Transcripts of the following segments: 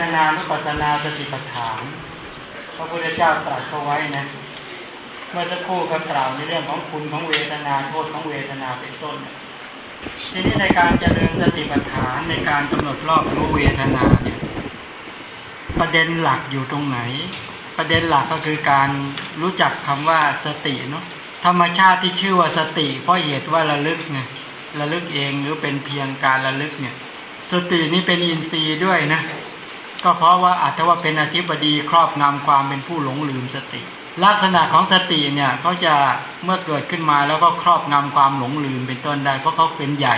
ทนานุปัสสนาสติปัฏฐานพระพุทธเจ้าตรัสเขาไว้นะ เมื่อสักครู่ก็กล่าวในเรื่องของคุณของเวทนาโทษของเวทนาเป็นต้น ทีนี้ในการเจริญสติปัฏฐานในการกำหนดรอบรู้เวทนาเนี่ยประเด็นหลักอยู่ตรงไหน ประเด็นหลักก็คือการรู้จักคำว่าสติเนาะธรรมชาติที่ชื่อว่าสติ เพราะเหตุว่าระลึกไงระลึกเองหรือเป็นเพียงการระลึกเนี่ย สตินี้เป็นอินทรีย์ด้วยนะ ก็เพราะว่าอาจจะว่าเป็นอธิบดีครอบงำความเป็นผู้หลงลืมสติ ลักษณะของสติเนี่ยเขาจะเมื่อเกิดขึ้นมาแล้วก็ครอบงำความหลงลืมเป็นต้นได้เพราะเขาเป็นใหญ่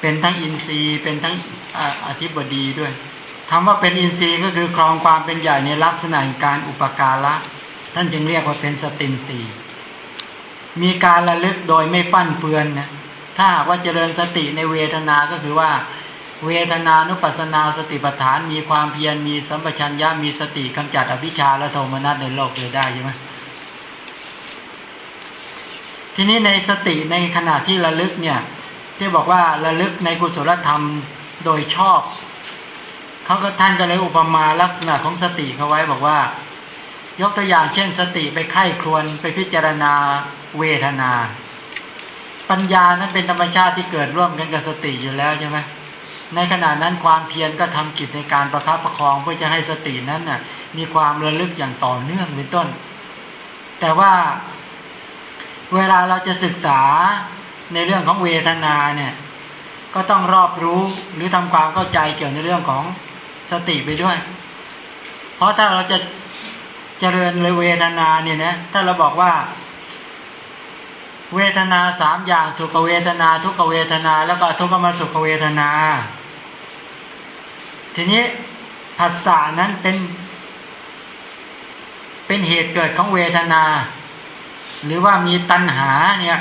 เป็นทั้งอินทรีย์เป็นทั้งอธิบดีด้วยคำว่าเป็นอินทรีย์ก็คือครองความเป็นใหญ่ในลักษณะการอุปการะท่านจึงเรียกว่าเป็นสตินทรีย์มีการระลึกโดยไม่ฟั่นเฟือนนะถ้าว่าเจริญสติในเวทนาก็คือว่า เวทนานุปัสนาสติปัฏฐานมีความเพียรมีสัมปชัญญะมีสติกำจัดอภิชาและโทมนัสในโลกเลยได้ใช่ไหมทีนี้ในสติในขณะที่ระลึกเนี่ย ที่บอกว่าระลึกในกุศลธรรมโดยชอบเขาก็ท่านก็เลยอุปมาลักษณะของสติเขาไว้บอกว่า ยกตัวอย่างเช่น สติไปไข้ครวนไปพิจารณาเวทนา ปัญญานั้นเป็นธรรมชาติที่เกิดร่วมกันกับสติอยู่แล้วใช่ไหม ในขณะนั้นความเพียรก็ทำกิจในการประคับประคองเพื่อจะให้สตินั้นน่ะมีความระลึกอย่างต่อเนื่องเป็นต้น แต่ว่าเวลาเราจะศึกษาในเรื่องของเวทนาเนี่ยก็ต้องรอบรู้หรือทำความเข้าใจเกี่ยวในเรื่องของสติไปด้วย เพราะถ้าเราจะเจริญเลยเวทนาเนี่ยนะถ้าเราบอกว่า เวทนาสามอย่างสุขเวทนา ทุกเวทนา แล้วก็ทุกขมสุขเวทนา ทีนี้ภาษานั้นเป็น เป็นเหตุเกิดของเวทนา หรือว่ามีตัณหาเนี่ย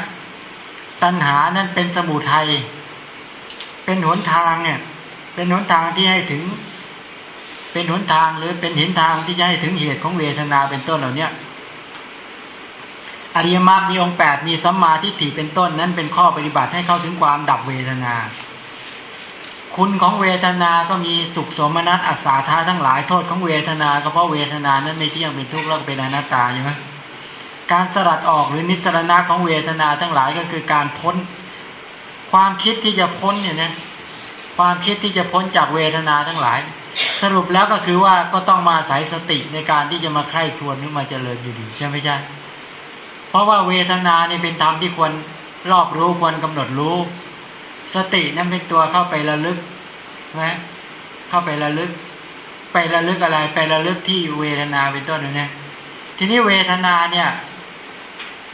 ตัณหานั้นเป็นสมุทัยเป็นหนทางเนี่ย เป็นหนทางที่ให้ถึง เป็นหนทางหรือเป็นหินทางที่จะให้ถึงเหตุของเวทนาเป็นต้นเหล่านี้อริยมรรคมีองค์แปดมีสัมมาทิฏฐิเป็นต้นนั้นเป็นข้อปฏิบัติให้เข้าถึงความดับเวทนา คุณของเวทนา ก็มีสุขสมนัตอัศาธาทั้งหลายโทษของเวทนา ก็เพราะเวทนานั้นไม่เที่ยงเป็นทุกข์แล้วเป็นอนัตตาใช่ไหมการสลัดออกหรือนิสรณะของเวทนาทั้งหลายก็คือการพ้น ความคิดที่จะพ้นเนี่ยนะความคิดที่จะพ้นจากเวทนาทั้งหลาย สรุปแล้วก็คือว่าก็ต้องมาใส่สติในการที่จะมาใคร่ครวญหรือมาเจริญอยู่ดีใช่ไหมใช่เพราะว่าเวทนาเนี่ยเป็นธรรมที่ควรรอบรู้ควรกำหนดรู้ สตินั่นเป็นตัวเข้าไประลึกนะเข้าไประลึก ไประลึกอะไร ไประลึกที่เวทนาเป็นต้นนะทีนี้เวทนาเนี่ย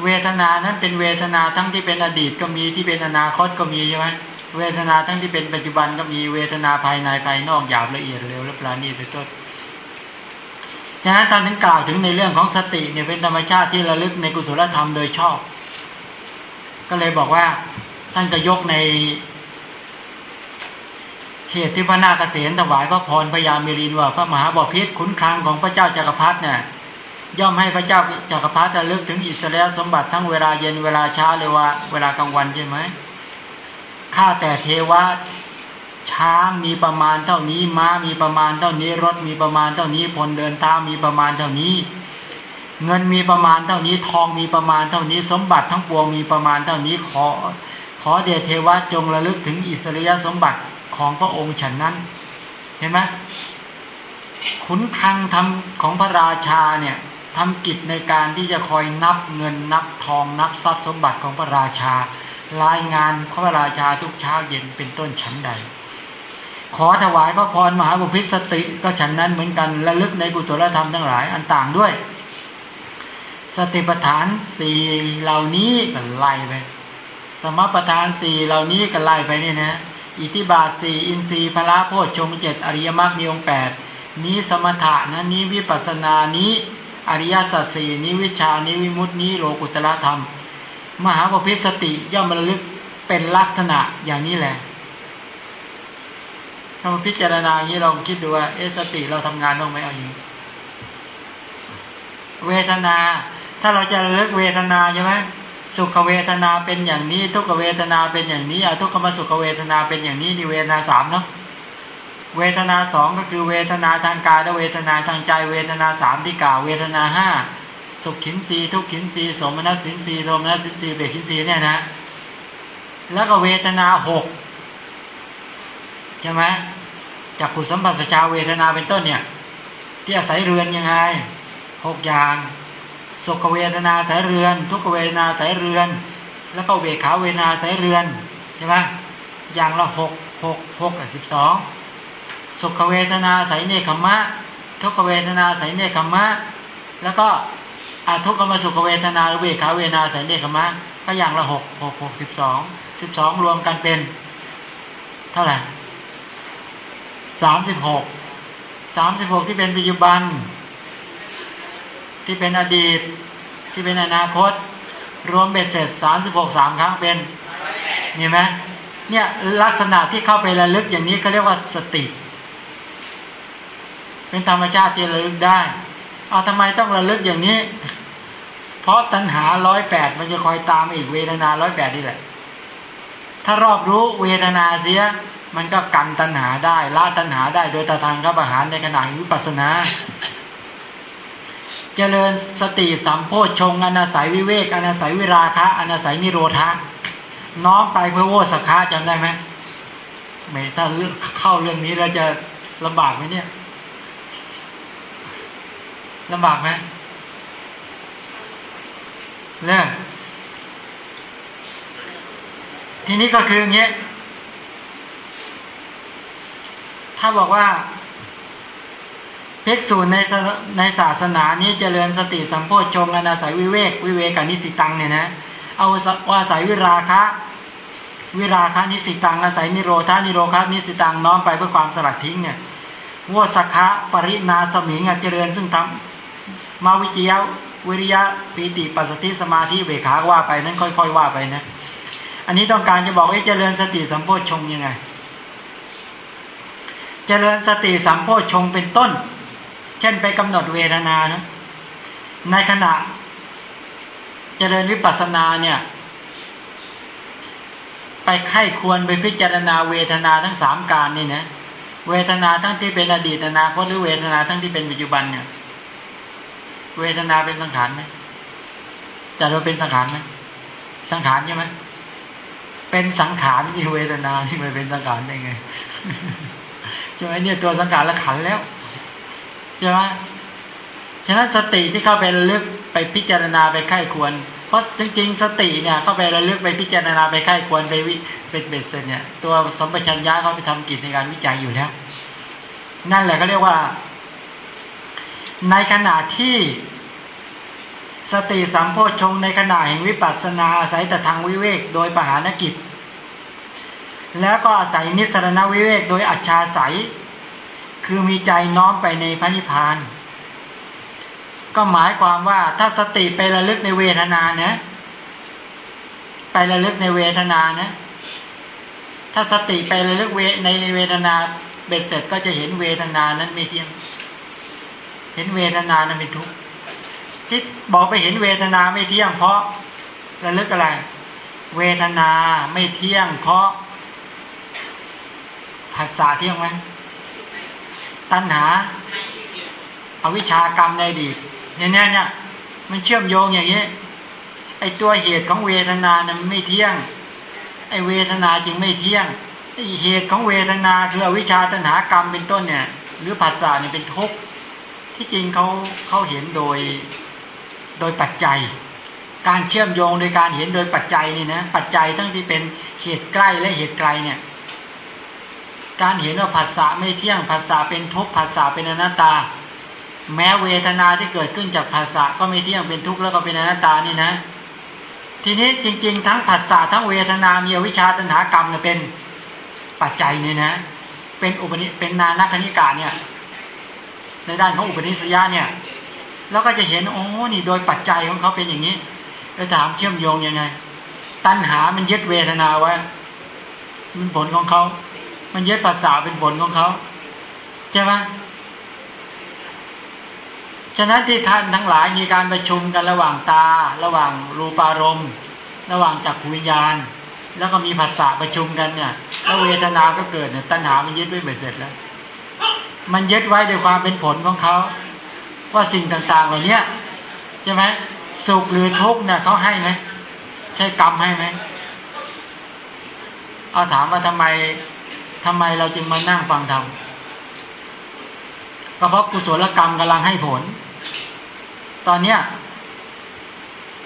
เวทนานั้นเป็นเวทนาทั้งที่เป็นอดีตก็มีที่เป็นอนาคตก็มีใช่ไหมเวทนาทั้งที่เป็นปัจจุบันก็มีเวทนาภายในภายนอกหยาบละเอียดเร็วและปราณีตเป็นต้นฉะนั้นท่านถึงกล่าวถึงในเรื่องของสติเนี่ยเป็นธรรมชาติที่ระลึกในกุศลธรรมโดยชอบ ก็เลยบอกว่า ท่านจะยกในเหตุที่พระนาคเษนถวายพระพรพญาเมรินว่าพระมหาบพิษขุนคลังของพระเจ้าจักรพรรดิเนี่ยย่อมให้พระเจ้าจักรพรรดิระลึกถึงอิสราเอลสมบัติทั้งเวลาเย็นเวลาเช้าเลยว่า เวลากลางวันใช่ไหมข้าแต่เทวะช้างมีประมาณเท่านี้ม้ามีประมาณเท่านี้รถมีประมาณเท่านี้พลเดินเท้ามีประมาณเท่านี้ เงินมีประมาณเท่านี้ทองมีประมาณเท่านี้สมบัติทั้งปวงมีประมาณเท่านี้ขอ ขอเดชเทวะจงระลึกถึงอิสริยสมบัติของพระองค์ฉันนั้น เห็นไหมขุนคลังทำของพระราชาเนี่ยทำกิจในการที่จะคอยนับเงินนับทองนับทรัพย์สมบัติของพระราชา รายงานพระราชาทุกเช้าเย็นเป็นต้นชั้นใด ขอถวายพระพรมหาบุพิสติก็ฉันนั้นเหมือนกันระลึกในกุศลธรรมทั้งหลายอันต่างด้วย สติปัฏฐานสี่เหล่านี้ก็ไล่ไป สมปัฏฐานสี่เหล่านี้ก็ไล่ไปนี่นะ อิทิบาทสี่อินทรีย์พระโพชฌงเจ็ดอริยมรรคมีองค์แปดนี้สมถะนะนี้วิปัสสนานี้อริยสัจสี่นี้วิชานี้วิมุตตินี้โลกุตละธรรม มหาปพิสติย่อมระลึกเป็นลักษณะอย่างนี้แหละถ้ามาพิจารณาอย่างนี้ลองคิดดูว่าเอสติเราทำงานต้องไหมเอาอย่างนี้เวทนา ถ้าเราจะระลึกเวทนาใช่ไหม สุขเวทนาเป็นอย่างนี้ ทุกเวทนาเป็นอย่างนี้อทุกขมสุขเวทนาเป็นอย่างนี้นี่เวทนาสามเนาะเวทนาสองก็คือเวทนาทางกายและเวทนาทางใจเวทนาสามที่กล่าวเวทนาห้าสุขขินสีทุกขินสีสมนัสสินสีโทมนัสสินสีเบกขินสีเนี่ยนะ แล้วก็เวทนาหกใช่ไหมจากขุสัมปัสชาเวทนาเป็นต้นเนี่ย ที่อาศัยเรือนยังไงหกอย่าง สุขเวทนาสายเรือน ทุกเวทนาสายเรือน แล้วก็เวขาเวนาสายเรือนใช่ไหมอย่างละหกหกหกกับสิบสองสุขเวทนาสายเนคขมะ ทุกเวทนาสายเนคขมะ แล้วก็อาทุกขมสุขเวทนาเวขาเวนาสายเนคขมะก็อย่างละหกหกหกสิบสองสิบสองรวมกันเป็น เท่าไหร่สามสิบหกสามสิบหกที่เป็นปัจจุบัน ที่เป็นอดีต ที่เป็นอนาคต รวมเบ็ดเสร็จสามสิบหกสามครั้งเป็นมีไหมเนี่ยลักษณะที่เข้าไประลึกอย่างนี้เขาเรียกว่าสติ เป็นธรรมชาติที่ระลึกได้ เอาทำไมต้องระลึกอย่างนี้ เพราะตัณหาร้อยแปดมันจะคอยตามอีกเวทนาร้อยแปดนี่แหละ ถ้ารอบรู้เวทนาเสีย มันก็กันตัณหาได้ละตัณหาได้โดยตาทางกับอาหารในขณะวิปัสสนา เจริญสติสัมโพชฌงอนาศัยวิเวกอนาศัยวิราคะอนาศัยนิโรธะน้อมไปเพื่อโวสักขาจำได้ไหมไม่ถ้าเข้าเรื่องนี้เราจะลำบากไหมเนี่ยลำบากไหมเรื่องทีนี้ก็คืออย่างเงี้ยถ้าบอกว่า ภิกษุในในศาสนานี้เจริญสติสัมโพชฌงอนาศัยวิเวกวิเวกานิสิตังเนี่ยนะเอาว่าอาศัยวิราคะวิราคะนิสิตังอาศัยนิโรธานิโรคะนิสิตังน้อมไปเพื่อความสลัดทิ้งเนี่ยวสคะปรินาสมิงเจริญซึ่งทำมาวิจยะวิริยะปีติปัสสติสมาธิเวขาว่าไปนั้นค่อย ๆ ว่าไปนะ อันนี้ต้องการจะบอกว่าเจริญสติสัมโพชฌงยังไง เจริญสติสัมโพชฌงเป็นต้น เช่นไปกำหนดเวทนานะ ในขณะเจริญวิปัสสนาเนี่ย ไปไข้ควรไปพิจารณาเวทนาทั้งสามการนี่นะเวทนาทั้งที่เป็นอดีตอนาคตหรือเวทนาทั้งที่เป็นปัจจุบันเนี่ย เวทนาเป็นสังขารไหมจะเราเป็นสังขารไหมสังขารใช่ไหมเป็นสังขารที่เวทนาที่มันเป็นสังขารได้ไงใช่ไหมเนี่ยตัวสังขารละขันแล้ว ใช่ไหมฉะนั้นสติที่เข้าไประลึกไปพิจารณาไปไข้ควร เพราะจริงๆ สติเนี่ยเข้าไประลึกไปพิจารณาไปไข้ควรไปวิเป็นเบ็ดเสร็จเนี่ยตัวสมปชัญญะเขาไปทำกิจในการวิจัยอยู่แล้วนั่นแหละเขาเรียกว่า ในขณะที่สติสัมโพชงในขณะแห่งวิปัสสนาอาศัยแต่ทางวิเวกโดยปหานกิจ แล้วก็อาศัยนิสรณวิเวกโดยอัจฉาศัย คือมีใจน้อมไปในพระนิพพาน ก็หมายความว่าถ้าสติไประลึกในเวทนาเนะไประลึกในเวทนานะ ถ้าสติไประลึกเวในเวทนาเบ็ดเสร็จก็จะเห็นเวทนานั้นไม่เที่ยง เห็นเวทนานั้นเป็นทุกข์ที่บอกไปเห็นเวทนาไม่เที่ยง เพราะระลึกอะไร เวทนาไม่เที่ยง เพราะผัสสะเที่ยงไหม ตัณหาอาวิชากรรมในอดีตเนี่ยเนี่ยเนี่ยมันเชื่อมโยงอย่างนี้ไอตัวเหตุของเวทนาเนี่ยมันไม่เที่ยง ไอเวทนาจึงไม่เที่ยงไอเหตุของเวทนาคืออวิชชาตัณหากรรมเป็นต้นเนี่ย หรือผัสสะเนี่ยเป็นทุกข์ที่จริงเขาเขาเห็นโดยโดยปัจจัย การเชื่อมโยงโดยการเห็นโดยปัจจัยนี่นะปัจจัยทั้งที่เป็นเหตุใกล้และเหตุไกลเนี่ย การเห็นว่าผัสสะไม่เที่ยงผัสสะเป็นทุกข์ผัสสะเป็นอนัตตา แม้เวทนาที่เกิดขึ้นจากผัสสะก็ไม่เที่ยงเป็นทุกข์แล้วก็เป็นอนัตตานี่นะ ทีนี้จริง ๆ ทั้งผัสสะทั้งเวทนามีวิชาตัณหากรรมเนี่ยเป็นปัจจัยเนี่ยนะ เป็นอุปนิเป็นนานาคณิกาเนี่ย ในด้านของอุปนิสัยเนี่ยแล้วก็จะเห็นโอ้นี่โดยปัจจัยของเขาเป็นอย่างนี้แล้วถามเชื่อมโยงยังไง ตัณหามันยึดเวทนาไว้มันผลของเขา มันยึดภาษาเป็นผลของเขาใช่ไหมฉะนั้นที่ท่านทั้งหลายมีการประชุมกันระหว่างตา ระหว่างรูปารมณ์ ระหว่างจักรวิญญาณ แล้วก็มีภาษาประชุมกันเนี่ยแล้วเวทนาก็เกิดเนี่ยตัณหามันยึดไว้เบ็ดเสร็จแล้ว มันยึดไว้ด้วยความเป็นผลของเขาว่าสิ่งต่างๆเหล่านี้ใช่ไหมสุขหรือทุกข์เนี่ยเขาให้ไหมใช่กรรมให้ไหมเอาถามว่าทำไม ทำไมเราจึงมานั่งฟังธรรมก็เพราะกุศลกรรมกำลังให้ผล ตอนเนี้ย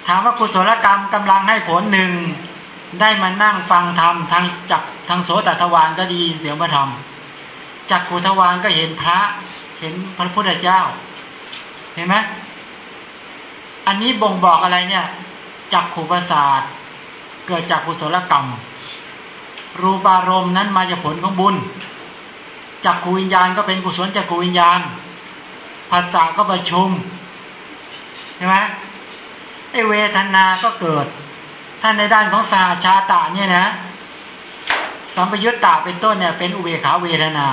ถามว่ากุศลกรรมกำลังให้ผลหนึ่งได้มานั่งฟังธรรมทางจักทางโสตทวารก็ดีเสียงพระธรรมจักขุทวารก็เห็นพระ เห็นพระพุทธเจ้า เห็นไหมอันนี้บ่งบอกอะไรเนี่ยจักขุประสาทเกิดจากกุศลกรรม รูปารมณ์นั้นมาจากผลของบุญจักขูวิญญาณก็เป็นกุศลจักขูวิญญาณภาษาก็ประชุมใช่ไหมไอเวทนา ก็เกิด ท่านในด้านของสาชาตาเนี่ยนะ สัมปยุตตาเป็นต้นเนี่ยเป็นอุเบขาเวทนา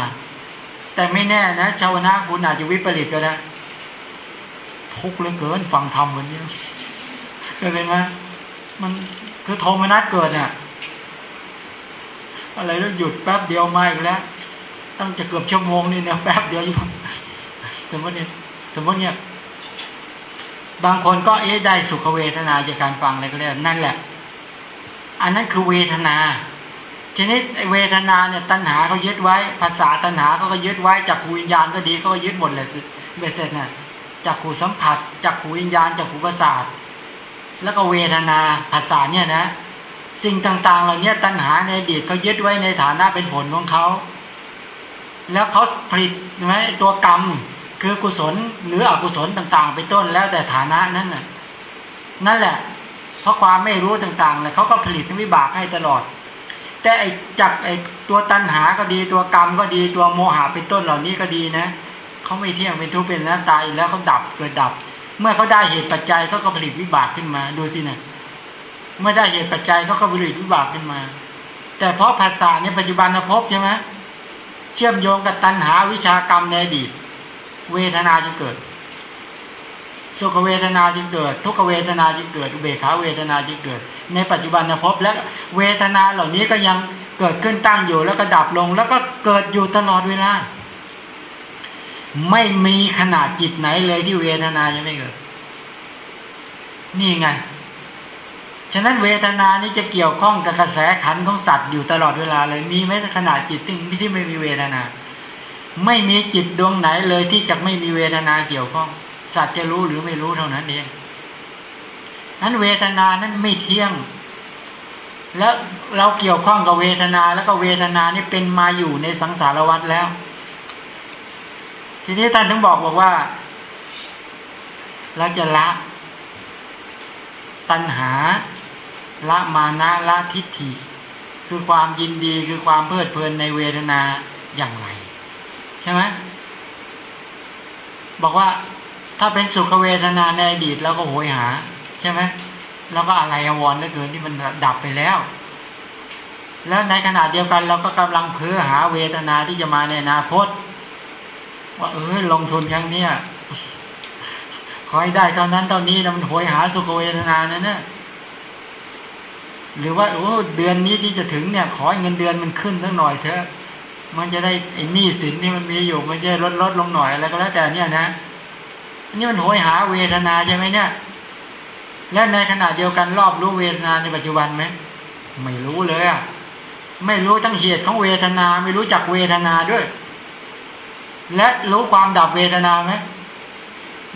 แต่ไม่แน่นะชาวนะคุณอาจจะวิปริตก็ได้ทุกข์เหลือเกินฟังธรรมวันนี้ก็เลยไหมมันคือโทมนัสเกิดเนี่ย อะไรแล้วหยุดแป๊บเดียวมาอีกแล้วตั้งจะเกือบชั่วโมงนี่นี่ยแป๊บเดียวอยู่ถึงว่าเนี่ยถึงว่าเนี่ย บางคนก็เอ๊ะได้สุขเวทนาจากการฟังอะไรก็ได้นั่นแหละ อันนั้นคือเวทนาทีนี้เวทนาเนี่ยตัณหาเขายึดไว้ ภาษาตัณหาเขาก็ยึดไว้จากขูวิญญาณก็ดีเขาก็ยึดหมดเลยเบสเสร็จเนี่ยจากขูสัมผัสจากขูวิญญาณจากขูประสาท แล้วก็เวทนาภาษาเนี่ยนะ สิ่งต่างๆ เหล่านี้ตัณหาในอดีตเขายึดไว้ในฐานะเป็นผลของเขา แล้วเขาผลิตใช่ไหมตัวกรรมคือกุศลหรืออกุศลต่างๆไปต้นแล้วแต่ฐานะนั้นน่ะนั่นแหละ เพราะความไม่รู้ต่างๆเลยเขาก็ผลิตวิบากให้ตลอด แต่ไอจากไอตัวตัณหาก็ดีตัวกรรมก็ดีตัวโมหะเป็นต้นเหล่านี้ก็ดีนะเขาไม่เที่ยงเป็นทุกข์เป็นหน้าตายแล้วเขาดับเกิดดับ เมื่อเขาได้เหตุปัจจัยเขาก็ผลิตวิบากขึ้นมาดูสินะ เมื่อได้เหตุปัจจัยเขาก็ผลิตวิบากขึ้นมา แต่เพราะภาษาเนี่ยปัจจุบันภพใช่ไหมเชื่อมโยงกับตัณหาวิชากรรมในอดีต เวทนาจึงเกิด สุขเวทนาจึงเกิด ทุกขเวทนาจึงเกิด อุเบกขาเวทนาจึงเกิด ในปัจจุบันภพและเวทนาเหล่านี้ก็ยังเกิดขึ้นตั้งอยู่แล้วก็ดับลง แล้วก็เกิดอยู่ตลอดเวลาไม่มีขนาดจิตไหนเลยที่เวทนายังไม่เกิด นี่ไง ฉะนั้นเวทนานี้จะเกี่ยวข้องกับกระแสขันของสัตว์อยู่ตลอดเวลาเลย มีไหมขนาดจิตที่ที่ไม่มีเวทนา ไม่มีจิตดวงไหนเลยที่จะไม่มีเวทนาเกี่ยวข้อง สัตว์จะรู้หรือไม่รู้เท่านั้นเองนั้นเวทนานั้นไม่เที่ยง แล้วเราเกี่ยวข้องกับเวทนาแล้วก็เวทนานี่เป็นมาอยู่ในสังสารวัฏแล้ว ทีนี้ท่านถึงบอกบอกว่า เราจะละตัณหา ละมานะละทิฏฐิ คือความยินดีคือความเพลิดเพลินในเวทนาอย่างไร ใช่ไหมบอกว่าถ้าเป็นสุขเวทนาในอดีตเราก็โหยหา ใช่ไหมแล้วก็อะไรอววรเหลือเกินที่มันดับไปแล้ว แล้วในขณะเดียวกันเราก็กำลังเพื่อหาเวทนาที่จะมาในอนาคต ว่าเออลงทุนครั้งเนี้ยขอให้ได้เท่านั้นเท่านี้นะมันโหยหาสุขเวทนานั่นเนี่ย หรือว่าโอ้เดือนนี้ที่จะถึงเนี่ย ขอเงินเดือนมันขึ้นสักหน่อยเถอะมันจะได้ไอ้หนี้สินที่มันมีอยู่มันจะลดลดลงหน่อยอะไรก็แล้วแต่เนี่ยนะนี่มันโหยหาเวทนาใช่ไหมเนี่ย และในขณะเดียวกันรอบรู้เวทนาในปัจจุบันไหมไม่รู้เลยอะไม่รู้ทั้งเหตุของเวทนา ไม่รู้จักเวทนาด้วย และรู้ความดับเวทนาไหม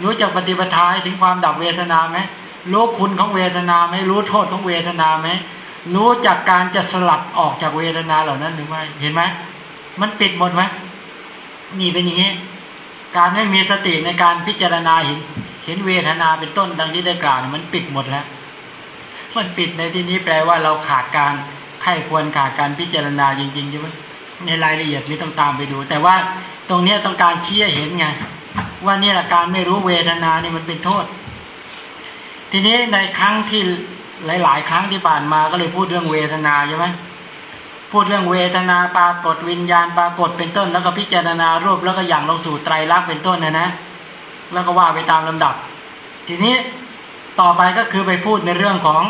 รู้จักปฏิปทาถึงความดับเวทนาไหม รู้คุณของเวทนาไหมรู้โทษของเวทนาไหมรู้จากการจะสลัดออกจากเวทนาเหล่านั้นหรือไม่เห็นไหมมันปิดหมดไหมนี่เป็นอย่างนี้ การไม่มีสติในการพิจารณาเห็น เห็นเวทนาเป็นต้นดังที่ได้กล่าวมันปิดหมดแล้ว มันปิดในที่นี้แปลว่าเราขาดการไข้ควรขาดการพิจารณาจริงๆใช่ไหมในรายละเอียดนี้ต้องตามไปดู แต่ว่าตรงนี้ต้องการเชี่ยเห็นไง ว่านี่แหละการไม่รู้เวทนานี่มันเป็นโทษ ทีนี้ในครั้งที่หลาย ๆ ครั้งที่ผ่านมาก็เลยพูดเรื่องเวทนาใช่ไหมพูดเรื่องเวทนาปรากฏวิญญาณปรากฏเป็นต้น แล้วก็พิจารณารูปแล้วก็อย่างลงสู่ไตรลักษณ์เป็นต้นนะนะ แล้วก็ว่าไปตามลำดับ ทีนี้ต่อไปก็คือไปพูดในเรื่องของ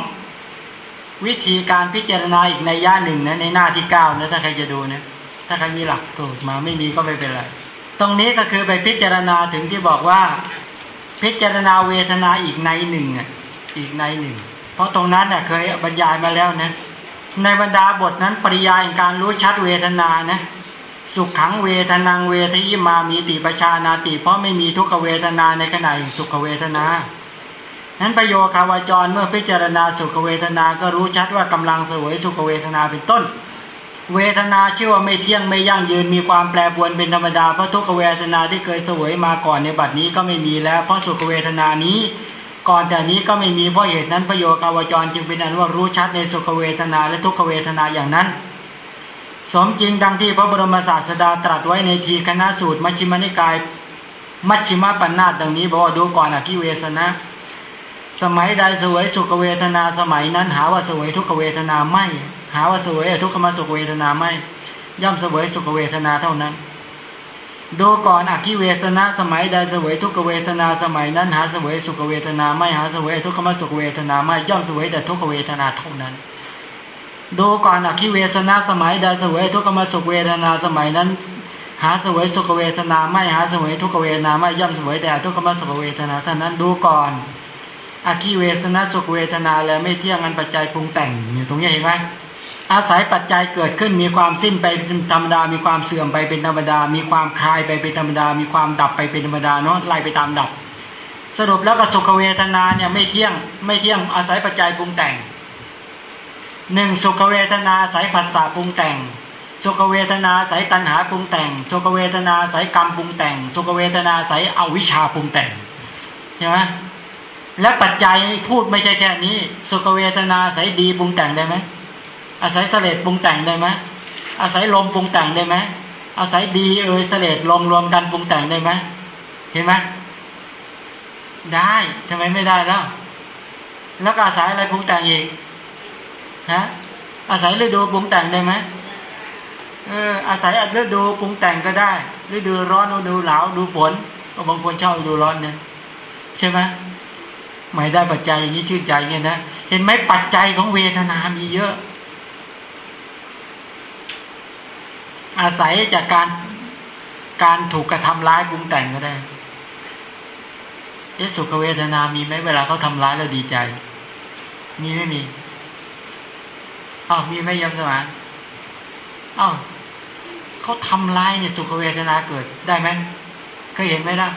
วิธีการพิจารณาอีกในย่าหนึ่งนะในหน้าที่เก้านะถ้าใครจะดูนะถ้าใครมีหลักสูตรมาไม่มีก็ไม่เป็นไร ตรงนี้ก็คือไปพิจารณาถึงที่บอกว่า พิจารณาเวทนาอีกในหนึ่งอะอีกในหนึ่ง เพราะตรงนั้นเน่ยเคยบรรยายมาแล้วนะในบรรดาบทนั้นปริยายการรู้ชัดเวทนานะสุขขังเวทนางเวทยิมามีติประชานาติ เพราะไม่มีทุกขเวทนาในขณะสุขเวทนา นั้นประโยคาวาจรเมื่อพิจารณาสุขเวทนาก็รู้ชัดว่ากำลังเสวยสุขเวทนาเป็นต้น เวทนาชื่อว่าไม่เที่ยงไม่ยั่งยืนมีความแปรปรวนเป็นธรรมดาเพราะทุกขเวทนาที่เคยสวยมาก่อนในบัดนี้ก็ไม่มีแล้ว เพราะสุขเวทนานี้ ก่อนแต่นี้ก็ไม่มีเพราะเหตุนั้นประโยคาวจรจึงเป็นอันว่ารู้ชัดในสุขเวทนาและทุกขเวทนาอย่างนั้น สมจริงดังที่พระบรมศาสดาตรัสไว้ในทีคณะสูตรมัชฌิมนิกาย มัชฌิมปัญนาตดังนี้บอกว่าดูก่อนอคิเวสนะ สมัยใดสวยสุขเวทนาสมัยนั้นหาว่าสวยทุกขเวทนาไม่ หาว่าสวยทุกขมสุขเวทนาไม่ ย่อมสวยสุขเวทนาเท่านั้น ดูก่อนอคิเวสนะสมัยใดสวยทุกขเวทนาสมัยนั้นหาสวยสุขเวทนาไม่หาสวยทุกขมสุขเวทนาไม่ย่อมสวยแต่ทุกขเวทนาเท่านั้นดูก่อนอคิเวสนะสมัยใดสวยทุกขมสุขเวทนาสมัยนั้น หาสวยสุขเวทนาไม่หาสวยทุกขเวทนาไม่ย่อมสวยแต่ทุกขมสุขเวทนาเท่านั้นดูก่อน อาคีเวสนะสุขเวทนาแล้วไม่เที่ยงอันปัจจัยปรุงแต่งอยู่ตรงนี้เห็นไหมอาศัยปัจจัยเกิดขึ้นมีความสิ้นไปเป็นธรรมดา มีความเสื่อมไปเป็นธรรมดา มีความคลายไปเป็นธรรมดา มีความดับไปเป็นธรรมดาเนาะไล่ไปตามดับ สรุปแล้วก็สุขเวทนาเนี่ยไม่เที่ยงไม่เที่ยงอาศัยปัจจัยปรุงแต่งหนึ่งสุขเวทนาอาศัยผัสสะปรุงแต่ง สุขเวทนาอาศัยตัณหาปรุงแต่ง สุขเวทนาอาศัยกรรมปรุงแต่ง สุขเวทนาอาศัยอวิชชาปรุงแต่งใช่ไหม และปัจจัยพูดไม่ใช่แค่นี้ สุขเวทนาอาศัยดีปรุงแต่งได้ไหมอาศัยเสลดปรุงแต่งได้ไหมอาศัยลมปรุงแต่งได้ไหมอาศัยดีเออเสลดลมรวมกันปรุงแต่งได้ไหมเห็นไหมได้ทำไมไม่ได้แล้ว แล้วอาศัยอะไรปรุงแต่งอีกฮะอาศัยฤดูปรุงแต่งได้ไหมเอออาศัยฤดูปรุงแต่งก็ได้ฤดูร้อนฤดูหนาวฤดูฝนบางคนชอบฤดูร้อนเนี่ยใช่ไหม ไม่ได้ปัจจัยอย่างนี้ชื่นใจเงี้ยนะเห็นไหมปัจจัยของเวทนามีเยอะ อาศัยจากการการถูกกระทำร้ายปรุงแต่งก็ได้เอสุขเวทนามีไหมเวลาเขาทาร้ายเราดีใจ มีไม่มีอ้าวมีไหมยมสมานอ้าวเขาทำร้ายเนี่ยสุขเวทนาเกิดได้ไหมเคยเห็นไหมล่ะ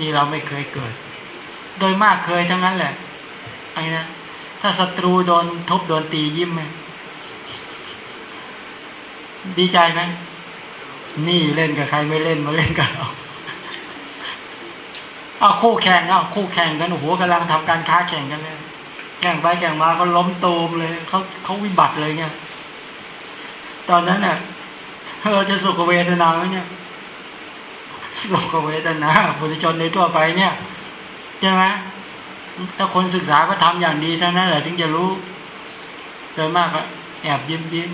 นี่เราไม่เคยเกิด โดยมากเคยทั้งนั้นแหละไอ้นะถ้าศัตรูโดนทุบโดนตียิ้มไหมดีใจไหมนี่เล่นกับใครไม่เล่นมาเล่นกับเราเอาคู่แข่งเอาคู่แข่งกันโอ้โหกำลังทำการค้าแข่งกันเลยแข่งไปแข่งมาก็ล้มตูมเลยเขาเขาวิบัติเลยเนี่ยตอนนั้นเนี่ยเราจะสุขเวทนาไหมเนี่ย โลกเวทนาบุตรชนในทั่วไปเนี่ยใช่ไหมถ้าคนศึกษาก็ทำอย่างดีเท่านั้นแหละถึงจะรู้โดยมากก็แอบยิ้มยิ้ม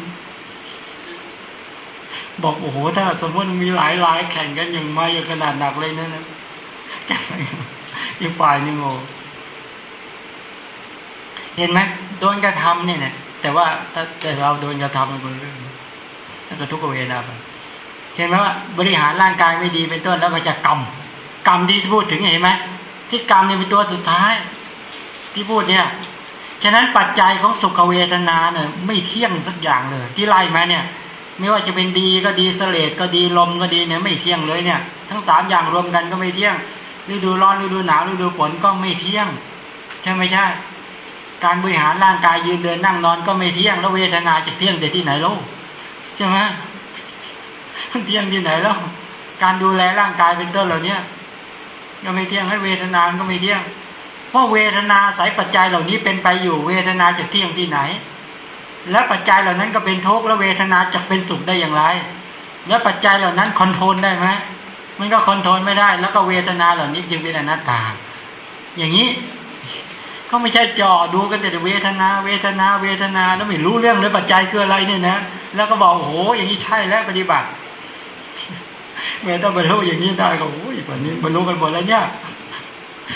บอกโอ้โหถ้าสมมติมีหลายหลายแข่งกันอย่างมาอย่างขนาดหนักเลยนั่นนะอีกฝ่ายนึ่งโง่เห็นไหมโดนกระทำเนี่ยนะแต่ว่าถ้าแต่เราโดนกระทำเป็นเรื่องนั่นก็ทุกเวทนาไป เห็นไหมว่าบริหารร่างกายไม่ดีเป็นต้นแล้วก็จะกรรมกรรมที่พูดถึงเห็นไหมที่กรรมเนี่ยเป็นตัวสุดท้าย ที่พูดเนี่ยฉะนั้นปัจจัยของสุขเวทนาเนี่ยไม่เที่ยงสักอย่างเลย ที่ไล่มาเนี่ย ไม่ว่าจะเป็นดีก็ดีเสลดก็ดีลมก็ดีเนี่ยไม่เที่ยงเลยเนี่ย ทั้งสามอย่างรวมกันก็ไม่เที่ยงฤดูร้อนฤดูหนาวฤดูฝนก็ไม่เที่ยง ใช่ไหมใช่ การบริหารร่างกายยืนเดินนั่งนอนก็ไม่เที่ยงแล้วเวทนาจะเที่ยงแต่ที่ไหนลูกใช่ไหม เที่ยงที่ไหนแล้ว การดูแลร่างกายเป็นต้นเหล่านี้ก็ไม่เที่ยงให้เวทนาก็ไม่เที่ยง เพราะเวทนาสายปัจจัยเหล่านี้เป็นไปอยู่เวทนาจะเที่ยงที่ไหน และปัจจัยเหล่านั้นก็เป็นทุกข์แล้วเวทนาจะเป็นสุขได้อย่างไร แล้วปัจจัยเหล่านั้น control ได้ไหมมันก็ control ไม่ได้ แล้วก็เวทนาเหล่านี้จึงเป็นอนัตตา อย่างนี้ก็ไม่ใช่จ่อดูกันแต่เวทนา เวทนา เวทนาแล้วไม่รู้เรื่องเลยปัจจัยคืออะไรเนี่ยนะ แล้วก็บอกโอ้โหอย่างนี้ใช่แล้วปฏิบัติ เมื่อต้องบรรลุอย่างนี้ได้ก็โอ้ยวันนี้บรรลุกันหมดแล้วเนี่ย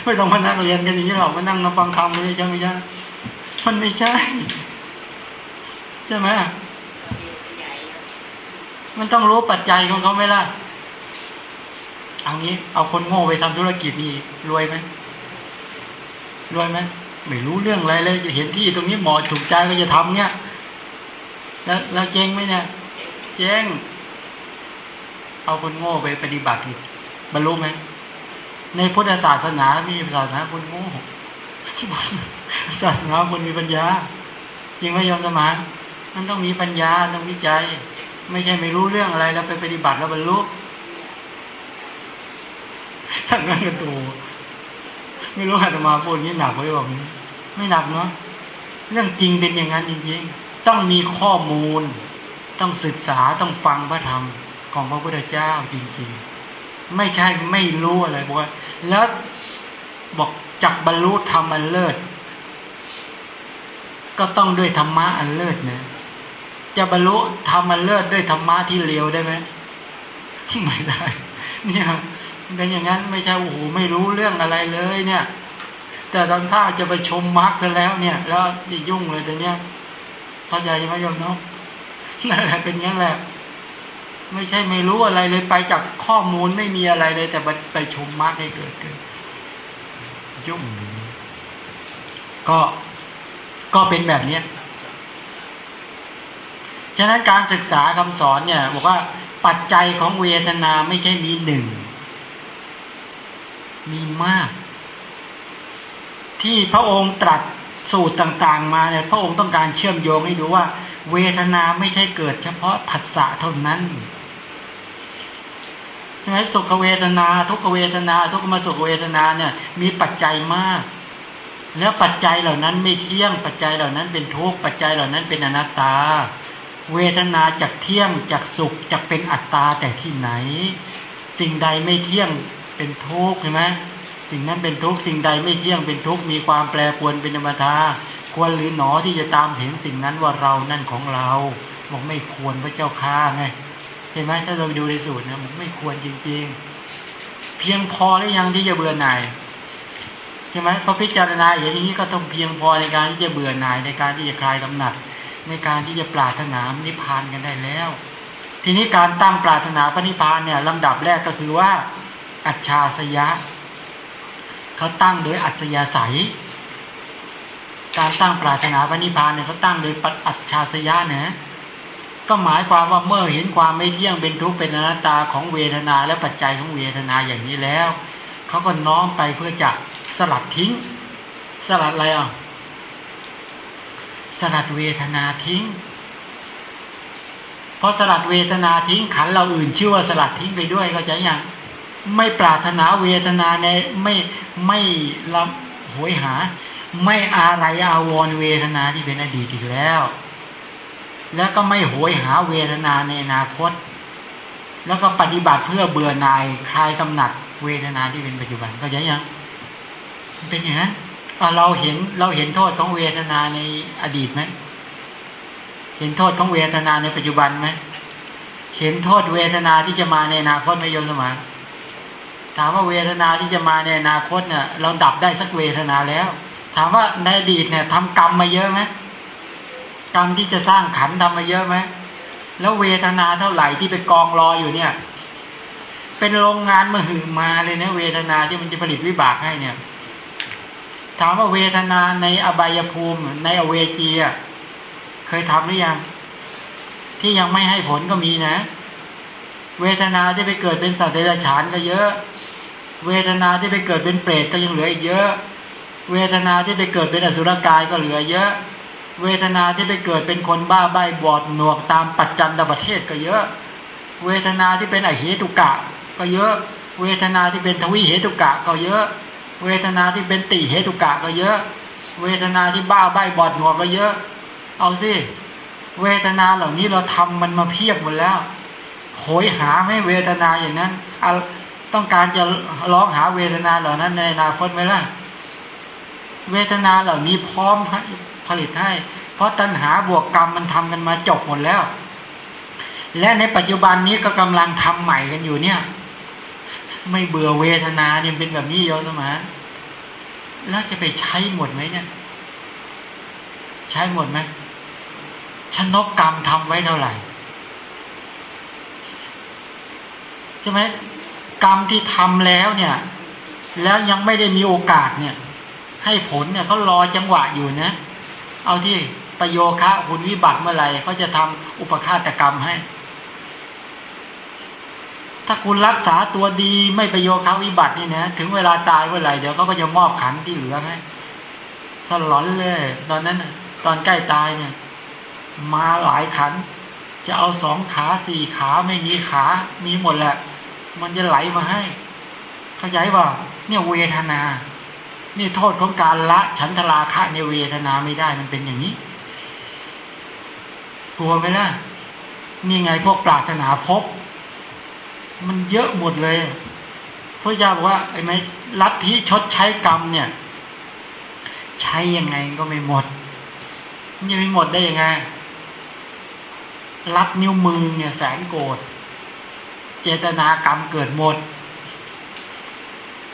ไม่ต้องมานั่งเรียนกันอย่างนี้หรอกมานั่งมาฟังคำเลยใช่ไหมจ๊ะมันไม่ใช่ใช่ไหมมันต้องรู้ปัจจัยของเขาไหมล่ะเอางี้ เอาคนโง่ไปทำธุรกิจนี่รวยไหมรวยไหมไม่รู้เรื่องอะไรเลยจะเห็นที่ตรงนี้เหมาะถูกใจก็จะทำเนี่ย แล้วแล้วเจ๊งไหมเนี่ย เจ๊ง เอาคนโง่ไปปฏิบัติบรรลุไหมในพุทธศาสนามีศาสนาคนโง่ศาสนาคนมีปัญญา จริงไหมยอมสมานมันต้องมีปัญญาต้องวิจัย ไม่ใช่ไม่รู้เรื่องอะไรแล้วไปปฏิบัติแล้วบรรลุทั้งนั้นก็ตัวไม่รู้อาตมาพูดนี้หนักไว้บอกไม่หนักเนาะเรื่องจริงเป็นอย่างนั้นจริงๆ ต้องมีข้อมูล ต้องศึกษาต้องฟังพระธรรม ของพระพุทธเจ้าจริงๆ ไม่ใช่ไม่รู้อะไรบอกว่าแล้วบอกจักบรรลุธรรมอันเลิศ ก็ต้องด้วยธรรมะอันเลิศนะจะบรรลุธรรมอันเลิศด้วยธรรมะที่เลวได้ไหมไม่ได้ เนี่ยเป็นอย่างนั้นไม่ใช่โอ้โหไม่รู้เรื่องอะไรเลย เนี่ย แต่ตอนถ้าจะไปชมมาร์กซะแล้วเนี่ย แล้วจะยุ่งเลยแต่เนี้ยเข้าใจไหมโยมเน้องนั่นแหละเป็นงั้นแหละ ไม่ใช่ไม่รู้อะไรเลยไปจากข้อมูลไม่มีอะไรเลย แต่ไปชมมากให้เกิดขึ้นยุ่งก็ก็เป็นแบบเนี้ยฉะนั้นการศึกษาคำสอนเนี่ยบอกว่าปัจจัยของเวทนาไม่ใช่มีหนึ่ง มีมาก ที่พระองค์ตรัสสูตรต่างๆ มาเนี่ยพระองค์ต้องการเชื่อมโยงให้ดูว่า เวทนาไม่ใช่เกิดเฉพาะผัสสะเท่านั้น ใช่ไหมสุขเวทนา ทุกเวทนา ทุกมาสุขเวทนาเนี่ย มีปัจจัยมาก แล้วปัจจัยเหล่านั้นไม่เที่ยง ปัจจัยเหล่านั้นเป็นทุกข์ปัจจัยเหล่านั้นเป็นอนัตตา เวทนาจากเที่ยงจากสุขจากเป็นอัตตาแต่ที่ไหน สิ่งใดไม่เที่ยงเป็นทุกข์ใช่ไหมสิ่งนั้นเป็นทุกข์สิ่งใดไม่เที่ยงเป็นทุกข์มีความแปรปรวนเป็นธรรมดาควรหรือหนอที่จะตามเห็นสิ่งนั้นว่าเรานั่นของเราบอกไม่ควรพระเจ้าข้าไง ห็นไหมถ้าเราดูในสูตรนะบอกไม่ควรจริง ๆ เพียงพอหรือยังที่จะเบื่อหน่ายใช่ไหมพอพิจารณาอย่างนี้ก็ต้องเพียงพอในการที่จะเบื่อหน่ายในการที่จะคลายกำหนัด ในการที่จะปราถนานิพพานกันได้แล้ว ทีนี้การตั้งปราถนาพระนิพพานเนี่ยลำดับแรกก็คือว่า อัจฉาสยะเขาตั้งโดยอัจยาศัย การตั้งปรารถนาพระนิพพานเนี่ยเขาตั้งโดยอัจฉาสยะนะ ก็หมายความว่าเมื่อเห็นความไม่เที่ยงเป็นทุกข์เป็นอนัตตาของเวทนาและปัจจัยของเวทนาอย่างนี้แล้วเขาก็น้อมไปเพื่อจะสลัดทิ้ง สลัดอะไรอะสลัดเวทนาทิ้งเพราะสลัดเวทนาทิ้งขันเราอื่นชื่อว่าสลัดทิ้งไปด้วยก็จะอย่างไม่ปรารถนาเวทนาในไม่ไม่รับหวยหา ไม่อะไรอาวรเวทนาที่เป็นอดีตอีกแล้ว แล้วก็ไม่หวยหาเวทนาในอนาคต แล้วก็ปฏิบัติเพื่อเบื่อหน่ายคลายกำหนัดเวทนาที่เป็นปัจจุบันก็ยังยังเป็นอย่างนั้นเราเห็นเราเห็นโทษของเวทนาในอดีตไหมเห็นโทษของเวทนาในปัจจุบันไหมเห็นโทษเวทนาที่จะมาในอนาคตไหม่ยมสมาถามว่าเวทนาที่จะมาในอนาคตเนี่ยเราดับได้สักเวทนาแล้ว ถามว่าในอดีตเนี่ยทำกรรมมาเยอะไหม กรรมที่จะสร้างขันทำมาเยอะไหมแล้วเวทนาเท่าไหร่ที่ไปกองรออยู่เนี่ย เป็นโรงงานมาหือมาเลยนะเวทนาที่มันจะผลิตวิบากให้เนี่ย ถามว่าเวทนาในอบายภูมิ ในอเวจีเคยทำหรือยัง ที่ยังไม่ให้ผลก็มีนะ เวทนาที่ไปเกิดเป็นสัตว์เดรัจฉานก็เยอะ เวทนาที่ไปเกิดเป็นเปรตก็ยังเหลืออีกเยอะ เวทนาที่ไปเกิดเป็นอสุรกายก็เหลือเยอะ เวทนาที่ไปเกิดเป็นคนบ้าใบบอดหนวกตามปัจจันตประเทศก็เยอะ เวทนาที่เป็นอเหตุกะ ก็เยอะ เวทนาที่เป็นทวิเหตุกะ ก็เยอะ เวทนาที่เป็นติเหตุกะก็เยอะ เวทนาที่บ้าใบบอดหนวกก็เยอะ เอาสิเวทนาเหล่านี้เราทำมันมาเพียบหมดแล้วโหยหาไม่เวทนาอย่างนั้นต้องการจะร้องหาเวทนาเหล่านั้นในอนาคตไหมล่ะเวทนาเหล่านี้พร้อม ผลิตให้ เพราะตัณหาบวกกรรมมันทำกันมาจบหมดแล้ว และในปัจจุบันนี้ก็กำลังทำใหม่กันอยู่เนี่ย ไม่เบื่อเวทนาเนี่ยเป็นแบบนี้โยมสมาแล้วจะไปใช้หมดไหมเนี่ย ใช้หมดไหมชนกกรรมทำไว้เท่าไหร่ใช่ไหมกรรมที่ทำแล้วเนี่ย แล้วยังไม่ได้มีโอกาสเนี่ย ให้ผลเนี่ยเขารอจังหวะอยู่นะ เอาที่ประโยคะคุณวิบัติเมื่อไหร่เขาจะทำอุปฆาตกรรมให้ ถ้าคุณรักษาตัวดีไม่ประโยคะวิบัตินี่นะถึงเวลาตายเมื่อไหร่เดี๋ยวเขาก็จะมอบขันที่เหลือให้สลอนเลย ตอนนั้นตอนใกล้ตายเนี่ย มาหลายขัน จะเอาสองขาสี่ขาไม่มีขามีหมดแหละ มันจะไหลมาให้ เข้าใจว่าเนี่ยเวทนา นี่โทษของการละฉันทราคะในเวทนาไม่ได้มันเป็นอย่างนี้ กลัวไหมล่ะ นี่ไงพวกปรารถนาพบ มันเยอะหมดเลยพระเจ้าบอกว่าไอ้ไหมลัทธิชดใช้กรรมเนี่ย ใช้ยังไงก็ไม่หมดมันจะไม่หมดได้ยังไงรัดนิ้วมือเนี่ยแสนโกรธเจตนากรรมเกิดหมด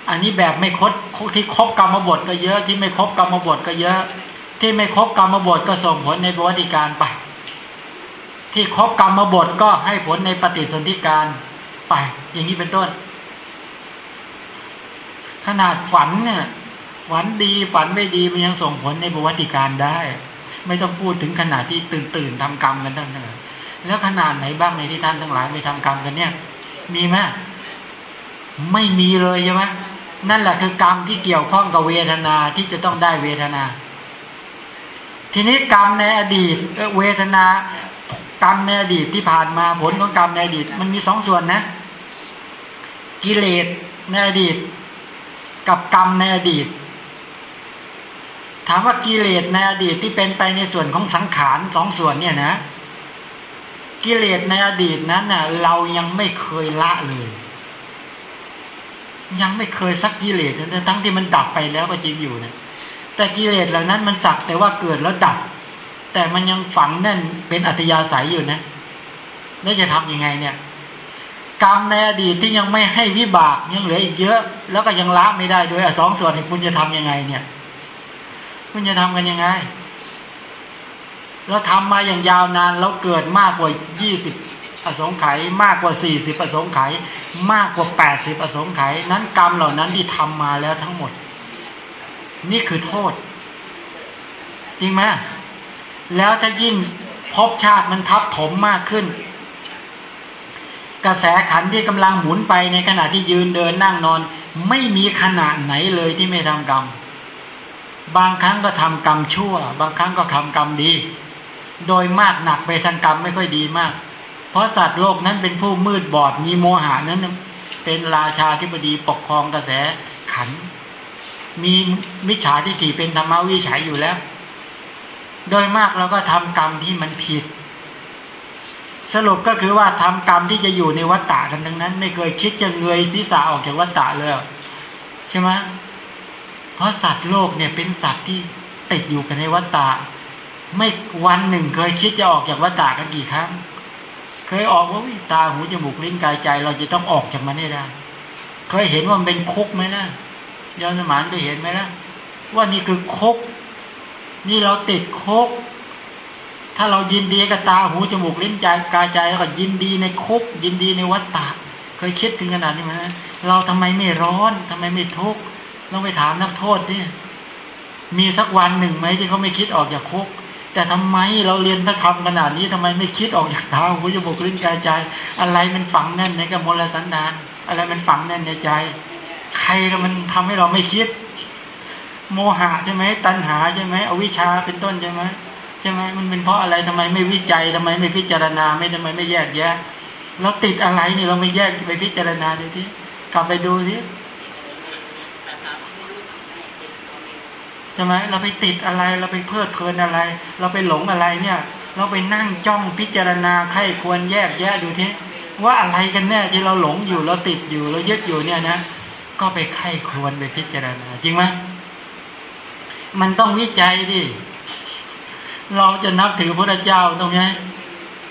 อันนี้แบบไม่ครบที่ครบกรรมบทก็เยอะที่ไม่ครบกรรมบทก็เยอะ ที่ไม่ครบกรรมบทก็ส่งผลในประวัติการไป ที่ครบกรรมบทก็ให้ผลในปฏิสนธิการไป อย่างนี้เป็นต้น ขนาดฝันเนี่ยฝันดีฝันไม่ดีมันยังส่งผลในประวัติการได้ ไม่ต้องพูดถึงขนาดที่ตื่นตื่นทำกรรมกันทั้งนั้นแล้วขนาดไหนบ้างในที่ท่านทั้งหลายไปทำกรรมกันเนี่ย มีไหมไม่มีเลยใช่ไหม นั่นแหละคือกรรมที่เกี่ยวข้องกับเวทนาที่จะต้องได้เวทนา ทีนี้กรรมในอดีตเวทนากรรมในอดีตที่ผ่านมาผลของกรรมในอดีต มันมีสองส่วนนะ กิเลสในอดีต กับกรรมในอดีต ถามว่ากิเลสในอดีตที่เป็นไปในส่วนของสังขารสองส่วนเนี่ยนะ กิเลสในอดีตนั้นน่ะเรายังไม่เคยละเลย ยังไม่เคยสักกิเลสเลยทั้งที่มันดับไปแล้วก็จริงอยู่นะแต่กิเลสเหล่านั้นมันสักแต่ว่าเกิดแล้วดับ แต่มันยังฝังแน่นเป็นอัตยาศัยอยู่นะแล้วจะทํำยังไงเนี่ย กรรมในอดีตที่ยังไม่ให้วิบากยังเหลืออีกเยอะ แล้วก็ยังละไม่ได้ด้วยสองส่วนคุณจะทํำยังไงเนี่ย คุณจะทำกันยังไงเราทำมาอย่างยาวนานเราเกิดมากกว่ายี่สิบอสงไขยมากกว่าสี่สิบอสงไขย มากกว่าแปดสิบอสงไขนั้นกรรมเหล่านั้นที่ทำมาแล้วทั้งหมด นี่คือโทษ จริงไหมแล้วถ้ายิ่งพบชาติมันทับถมมากขึ้น กระแสขันที่กำลังหมุนไปในขณะที่ยืนเดินนั่งนอน ไม่มีขนาดไหนเลยที่ไม่ทำกรรม บางครั้งก็ทำกรรมชั่ว บางครั้งก็ทำกรรมดี โดยมากหนักไปทางกรรมไม่ค่อยดีมาก เพราะสัตว์โลกนั้นเป็นผู้มืดบอดมีโมหานั้น เป็นราชาธิบดีปกครองกระแสขัน มีมิจฉาทิฏฐิเป็นธรรมวิฉัยอยู่แล้ว โดยมากเราก็ทำกรรมที่มันผิด สรุปก็คือว่าทำกรรมที่จะอยู่ในวัฏฏะกันทั้งนั้น ไม่เคยคิดจะเงยศีรษะออกจากวัฏฏะเลยใช่ไหมเพราะสัตว์โลกเนี่ยเป็นสัตว์ที่ติดอยู่กันในวัฏฏะไม่วันหนึ่งเคยคิดจะออกจากวัฏฏะกันกี่ครั้ง เคยออกว่าตาหูจมูกลิ้นกายใจ เราจะต้องออกจากมันให้ได้ เคยเห็นว่ามันเป็นคุกไหมนะย้อนสมานเคยเห็นไหมนะว่านี่คือคุก นี่เราติดคุก ถ้าเรายินดีกับตาหูจมูกลิ้นใจกายใจแล้วก็ยินดีในคุก ยินดีในวัฏฏะเคยคิดถึงขนาดนี้ไหมเราทำไมไม่ร้อนทำไมไม่ทุกข์ต้องไปถามนักโทษดิมีสักวันหนึ่งไหมที่เขาไม่คิดออกจากคุก แต่ทำไมเราเรียนพระธรรมขนาดนี้ทำไมไม่คิดออกจากเท้าหูจมูกลิ้นกายใจ อะไรมันฝังแน่นในกมลสันดานอะไรมันฝังแน่นในใจ ใครมันทำให้เราไม่คิด โมหะใช่ไหมตัณหาใช่ไหมอวิชชาเป็นต้นใช่ไหมใช่ไหมมันเป็นเพราะอะไรทำไมไม่วิจัยทำไมไม่พิจารณาไม่ทำไมไม่แยกแยะเราติดอะไรนี่เราไม่แยกไปพิจารณาดูที่กลับไปดูสิ ใช่ไหมเราไปติดอะไรเราไปเพลิดเพลินอะไร เราไปหลงอะไรเนี่ย เราไปนั่งจ้องพิจารณาใครควรแยกแยะดูทีว่าอะไรกันแน่ที่เราหลงอยู่เราติดอยู่เรายึดอยู่เนี่ยนะก็ไปไข้ควรไปพิจารณา จริงไหมมันต้องวิจัยดิเราจะนับถือพระเจ้าตรงนี้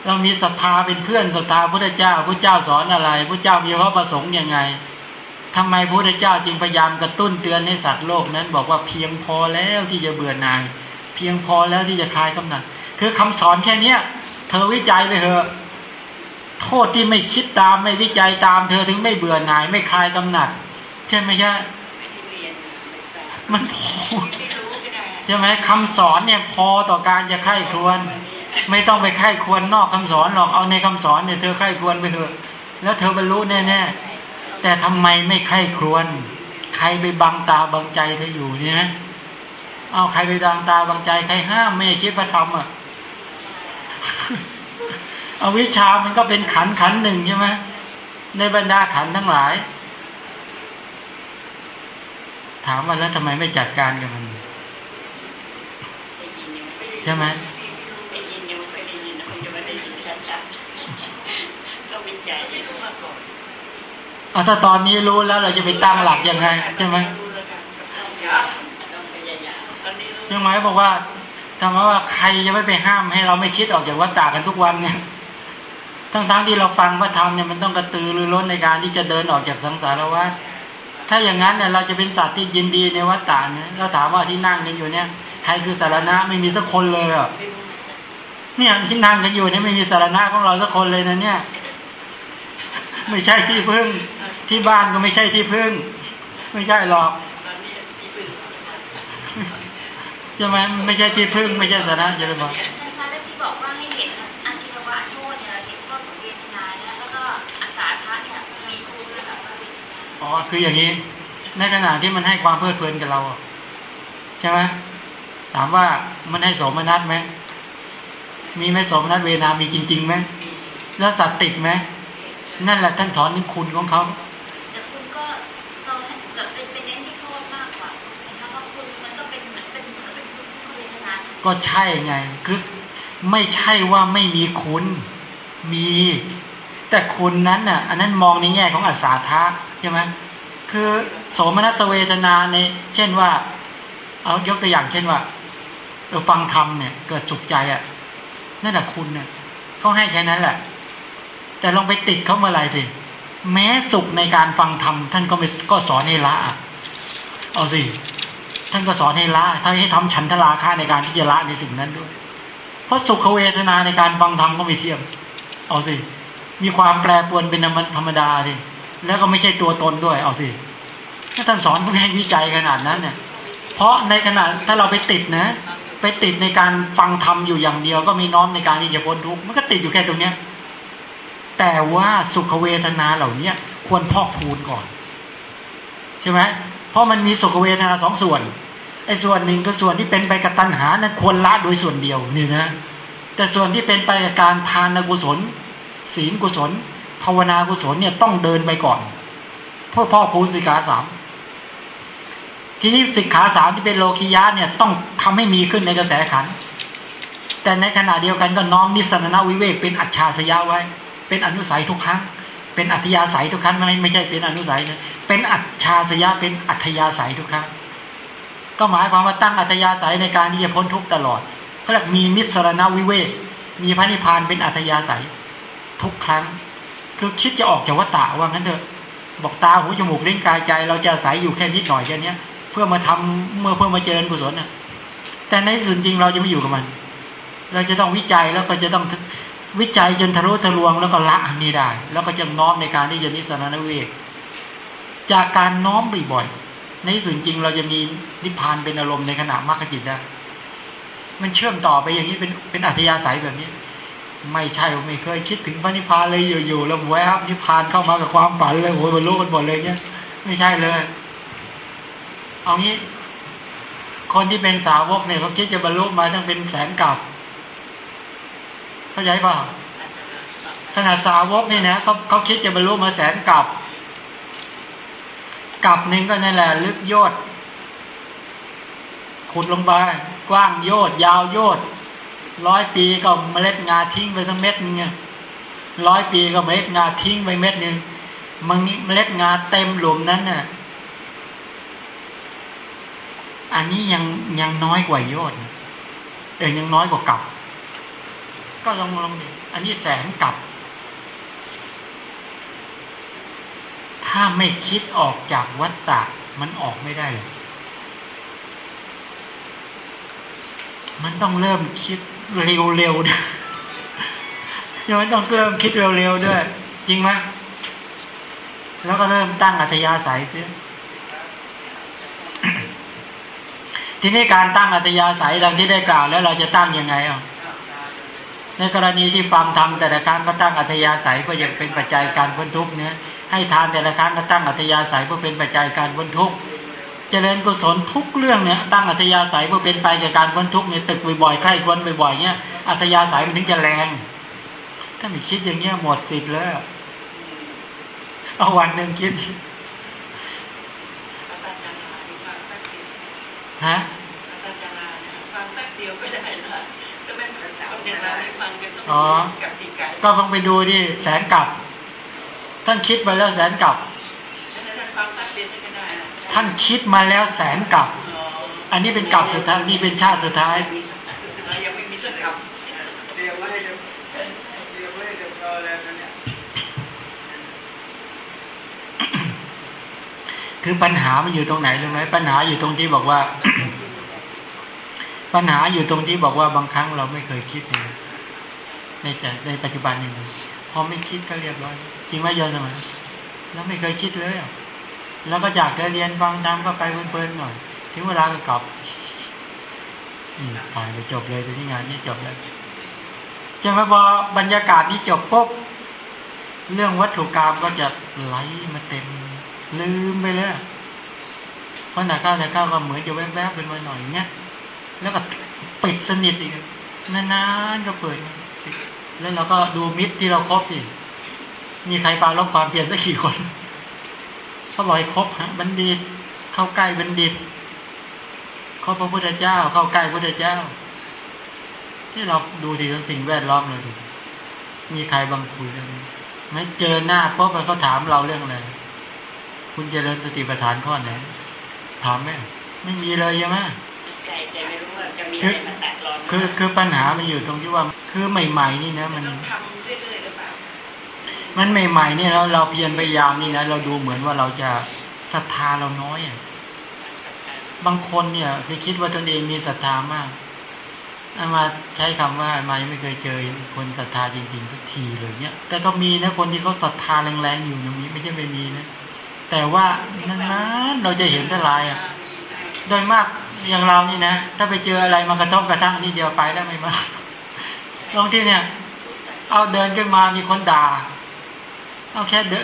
เรามีศรัทธาเป็นเพื่อนศรัทธาพระเจ้าพระเจ้าสอนอะไรพระเจ้ามีพระประสงค์ยังไง ทำไมพระพุทธเจ้าจึงพยายามกระตุ้นเตือนให้สัตว์โลกนั้น บอกว่าเพียงพอแล้วที่จะเบื่อหน่าย เพียงพอแล้วที่จะคลายกำหนัด คือคำสอนแค่เนี้ยเธอวิจัยไปเถอะโทษที่ไม่คิดตามไม่วิจัยตาม เธอถึงไม่เบื่อหน่าย ไม่คลายกำหนัด ใช่ไหมใช่มันพอใช่ไหมคำสอนเนี่ยพอต่อการจะไข้ควร ไม่ต้องไปไข้ควรนอกคำสอนหรอกเอาในคำสอนเนี่ยเธอไข้ควรไปเถอะแล้วเธอบรรลุแน่ๆ แต่ทำไมไม่ไข้ครวรใครไปบังตาบังใจเธออยู่เนี่ยนะเอาใครไปดังตาบังใจใครห้ามไม่คิดพระธรรมอะเอาวิชามันก็เป็นขันขันหนึ่งใช่ไหมในบรรดาขันทั้งหลาย ถามว่าแล้วทำไมไม่จัดการกับมันใช่ไหมเอ อาถ้าตอนนี้รู้แล้วเราจะไปตั้งหลักยังไงใช่ไหมใช่ไหมบอกว่าทำไมว่าใครจะไม่ไปห้ามให้เราไม่คิดออกจากวัฏฏะกันทุกวันเนี่ย ทั้งๆที่เราฟังพระธรรมเนี่ยมันต้องกระตือรือร้นในการที่จะเดินออกจากสังสารวัฏถ้าอย่างนั้นเนี่ยเราจะเป็นสัตว์ที่ยินดีในวัฏฏะเนี่ยเราถามว่าที่นั่งกันอยู่เนี่ยใครคือสารณะไม่มีสักคนเลยอะเนี่ยที่นั่งกันอยู่เนี่ยไม่มีสารณะของเราสักคนเลยนะเนี่ย ไม่ใช่ที่พึ่ง ที่บ้านก็ไม่ใช่ที่พึ่ง ไม่ใช่หรอกใช่ไหมไม่ใช่ที่พึ่งไม่ใช่สาระใช่ไหมบอกนะคะแล้วที่บอกว่าให้เห็นอาชินาวะโทษเห็นโทษของเวทชินายแล้วก็อาสาพระเนี่ยมีคู่ด้วยแบบว่าอ๋อคืออย่างนี้ ในขณะที่มันให้ความเพลิดเพลินกับเราใช่ไหมถามว่ามันให้สมนัตไหมมีไหมสมนัตเวนามีจริงๆไหมแล้วสัตว์ติดไหมนั่นแหละท่านสอนถึงคุณของเขา ก็ใช่ไงคือไม่ใช่ว่าไม่มีคุณ มี แต่คุณนั้นน่ะ อันนั้นมองในแง่ของอัศาทะใช่ไหมคือโสมนัสเวทนาในเช่นว่า เอายกตัวอย่างเช่นว่าเออฟังธรรมเนี่ย เกิดสุขใจอะนั่นแหละคุณเนี่ยเขาให้แค่นั้นแหละ แต่ลองไปติดเขาเมื่อไหร่สิแม้สุขในการฟังธรรมท่านก็ไม่ก็สอนให้ละอะเอาสิ ท่านก็สอนให้ละท่านให้ทำฉันทราค่าในการที่จะละในสิ่งนั้นด้วย เพราะสุขเวทนาในการฟังธรรมก็ไม่เทียม เอาสิ มีความแปรปรวนเป็นธรรมดาสิ แล้วก็ไม่ใช่ตัวตนด้วย เอาสิ ถ้าท่านสอนเพื่อให้วิจัยขนาดนั้นเนี่ย เพราะในขณะถ้าเราไปติดนะ ไปติดในการฟังธรรมอยู่อย่างเดียว ก็มีน้อมในการที่จะพ้นทุกข์ มันก็ติดอยู่แค่ตรงเนี้ย แต่ว่าสุขเวทนาเหล่าเนี้ยควรพอกพูนก่อน ใช่ไหม เพราะมันมีสุขเวทนาสองส่วนไอ้ส่วนหนึ่งก็ส่วนที่เป็นไปกับตัณหานั้นควรละโดยส่วนเดียวนี่นะ แต่ส่วนที่เป็นไปกับการทานกุศล ศีลกุศล ภาวนากุศลเนี่ยต้องเดินไปก่อนเพื่อพ่อภูสิกขาสามทีนี้สิกขาสามที่เป็นโลคิยะเนี่ยต้องทำให้มีขึ้นในกระแสขัน แต่ในขณะเดียวกันก็น้อมนิสสนวิเวกเป็นอัจฉาสยะไว้ เป็นอนุสัยทุกครั้ง เป็นอัธยาศัยทุกครั้งไม่ไม่ใช่เป็นอนุสัยนะเป็นอัจฉาสยะเป็นอัธยาศัยทุกครั้งก็หมายความว่าตั้งอัธยาศัยในการที่จะพ้นทุกข์ตลอดเขาเรียกมีนิสรณวิเวกมีพระนิพพานเป็นอัธยาศัย ทุกครั้ง คือคิดจะออกจากวัฏฏะว่างั้นเถอะบอกตาหูจมูกลิ้นกายใจ เราจะอาศัยอยู่แค่นิดหน่อยแค่นี้เพื่อมาทำเมื่อเพื่อมาเจริญกุศลนะแต่ในส่วนจริงเราจะไม่อยู่กับมัน เราจะต้องวิจัยแล้วก็จะต้อง วิจัยจนทะลุทะลวงแล้วก็ละอันนี้ได้ แล้วก็จะน้อมในการที่จะนิสรณวิเวกจากการน้อมบ่อยๆในส่วนจริงเราจะมีนิพพานเป็นอารมณ์ในขณะมรรคจิตได้มันเชื่อมต่อไปอย่างนี้เป็นเป็นอัธยาศัยแบบนี้ ไม่ใช่ไม่เคยคิดถึงพระนิพพานเลยอยู่ๆแล้วแวบนิพพานเข้ามากับความฝันเลยโอ้ยบรรลุกันหมดเลยเนี่ยไม่ใช่เลย เอางี้ คนที่เป็นสาวกเนี่ยเขาคิดจะบรรลุมาตั้งเป็นแสนกับ เข้าใจป่าขนาดสาวกนี่นะเขาเขาคิดจะบรรลุมาแสนกับกับหนึ่งก็นั่นแหละ ลึกโยดขุดลงไปกว้างโยดยาวโยดร้อยปีก็เมล็ดงาทิ้งไปสักเม็ดนึงร้อยปีก็เมล็ดงาทิ้งไปเม็ดนึงมันเมล็ดงาเต็มหลุมนั้นน่ะ อันนี้ยังยังน้อยกว่าโยดเออยังน้อยกว่ากับ ก็ลองลองดิอันนี้แสนกับ ถ้าไม่คิดออกจากวัฏฏะมันออกไม่ได้เลย มันต้องเริ่มคิดเร็วๆนะยังไม่ต้องเริ่มคิดเร็วๆด้วย จริงไหมแล้วก็เริ่มตั้งอัธยาศัยซิทีนี้การตั้งอัธยาศัยดังที่ได้กล่าวแล้วเราจะตั้งยังไงอะ ในกรณีที่ฟังธรรมแต่ละครั้งก็ตั้งอัธยาศัยเพื่อยังเป็นปัจจัยการพ้นทุกข์เนี่ยให้ทานแต่ละครั้งก็ตั้งอัธยาศัยเพื่อเป็นปัจจัยการพ้นทุกข์เจริญกุศลทุกเรื่องเนี่ยตั้งอัธยาศัยเพื่อเป็นไปแก่การพ้นทุกข์เนี่ยตึกบ่อยๆใคร่ควรบ่อยๆเนี่ยอัธยาศัยมันถึงจะแรง ถ้าไม่คิดอย่างเงี้ยหมดสิทธิ์แล้วเอาวันหนึ่งคิดฮะ ฟังแป๊บเดียวก็ได้ละก็ ไม่ภาษาเนี่ยเราให้ฟังกันต้องอ๋อกติกาก็ต้องไปดูที่แสนกลับ ท่านคิดมาแล้วแสนกลับแล้วถ้าฟังแป๊บเดียวก็ได้นะท่านคิดมาแล้วแสนกลับอ๋ออันนี้เป็นกลับสุดท้ายนี่เป็นชาติสุดท้ายเรายังไม่มีสักคเตรียมไว้ให้เรียบเตรียมไว้ให้เรียบร้อยแล้วนะเนี่ยคือปัญหามันอยู่ตรงไหนรู้ไหมปัญหาอยู่ตรงที่บอกว่า ปัญหาอยู่ตรงที่บอกว่าบางครั้งเราไม่เคยคิดเลยในใจในปัจจุบันนี่พอไม่คิดก็เรียบร้อย จริงไหมโยนสมัยแล้วไม่เคยคิดเลยแล้วก็อยากจะเรียนฟังทำก็ไปเพลินๆหน่อย ถึงเวลาก็กลับอืมตายไปจบเลยทีนี้งานนี้จบแล้วใช่ไหมพอบรรยากาศนี้จบปุ๊บเรื่องวัตถุกรรมก็จะไหลมาเต็ม ลืมไปเลยเพราะหนาข้าวหนาข้าวก็เหมือนจะแวบๆเป็นมาหน่อยเนี้ย แล้วก็ปิดสนิทอีกนานๆก็เปิด แล้วเราก็ดูมิตรที่เราครบสิมีใครปาลบความเพียรสักกี่คนเขาบอกให้ครบฮะบัณฑิต เข้าใกล้บัณฑิตเข้าพระพุทธเจ้า เข้าใกล้พระพุทธเจ้า ที่เราดูทีทั้งสิ่งแวดล้อมเลยดูมีใครบางคุยเรื่องนี้ไม่เจอหน้าปุ๊บมันก็ถามเราเรื่องอะไรคุณเจริญสติปัฏฐานข้อไหนถามไหมไม่มีเลยใช่ไหม ใจใจไม่รู้ว่าจะมีอะไรมาแตะรอนคือคือปัญหามันอยู่ตรงที่ว่าคือใหม่ ๆ นี่นะ มันต้องทำเรื่อยๆหรือเปล่ามันใหม่ ๆ เนี่ยเราเราเพียรพยายามนี่นะเราดูเหมือนว่าเราจะศรัทธาเราน้อยอะบางคนเนี่ย ไปคิดว่าตนเองมีศรัทธามากอามาใช้คำว่าอามายังไม่เคยเจอคนศรัทธาจริงๆทุกทีเลยเนี่ยแต่ก็มีนะคนที่เขาศรัทธาแรงๆอยู่อย่างนี้ไม่ใช่ไม่มีนะแต่ว่านานๆเราจะเห็นแต่ลายอะ โดยมาก อย่างเรานี่นะ ถ้าไปเจออะไรมากระทบกระทั่งนี่เดียวไปแล้วไม่มาบางที่เนี่ย เอาเดินขึ้นมามีคนด่า เอาแค่เดิน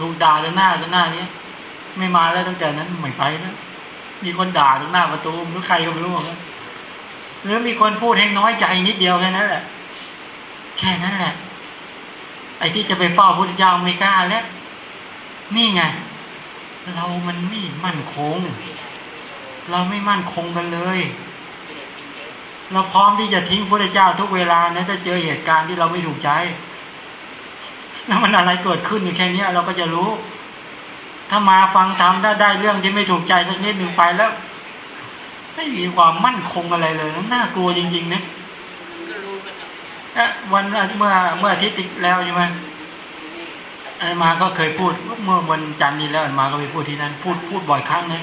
ถูกด่าตรงหน้าตรงหน้านี้ไม่มาแล้วตั้งแต่นั้นไม่ไปแล้วมีคนด่าตรงหน้าประตูไม่รู้ใครก็ไม่รู้หรือมีคนพูดให้น้อยใจนิดเดียวแค่นั้นแหละแค่นั้นแหละ ไอ้ที่จะไปเฝ้าพุทธเจ้าไม่กล้าแล้ว นี่ไง เรามันไม่มั่นคง เราไม่มั่นคงกันเลย เราพร้อมที่จะทิ้งพระเจ้าทุกเวลานะถ้าเจอเหตุการณ์ที่เราไม่ถูกใจแล้วมันอะไรเกิดขึ้นอยู่แค่นี้เราก็จะรู้ ถ้ามาฟังธรรมถ้าได้เรื่องที่ไม่ถูกใจสักนิดหนึ่งไปแล้ว ไม่มีความมั่นคงอะไรเลยน่ากลัวจริงๆนะวันเมื่อเมื่ออาทิตย์แล้วใช่ไหมไอ้มาก็เคยพูดเมื่อวันจันทร์นี้แล้วไอามาก็ไปพูดที่นั่นพูดพูดบ่อยครั้งนะ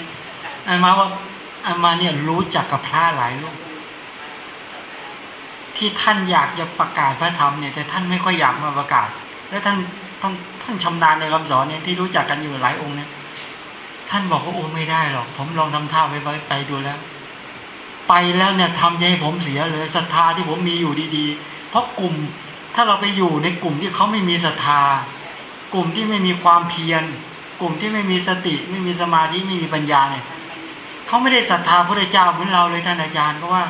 ไอ้มาว่า อ้มาเนี่ยรู้จักกับพระหลายรูปที่ท่านอยากจะประกาศพระธรรมเนี่ยแต่ท่านไม่ค่อยอยากมาประกาศ แล้วท่านท่านท่านชำนาญในคำสอนเนี่ยที่รู้จักกันอยู่หลายองค์เนี่ยท่านบอกว่าโอ้ไม่ได้หรอก ผมลองทำท่าไปไปไปดูแล้ว ไปแล้วเนี่ยทำให้ผมเสียเลยศรัทธาที่ผมมีอยู่ดีๆ เพราะกลุ่มถ้าเราไปอยู่ในกลุ่มที่เขาไม่มีศรัทธา กลุ่มที่ไม่มีความเพียร กลุ่มที่ไม่มีสติ ไม่มีสมาธิไม่มีปัญญาเนี่ย เขาไม่ได้ศรัทธาพระเจ้าเหมือนเราเลยท่านอาจารย์เพราะว่า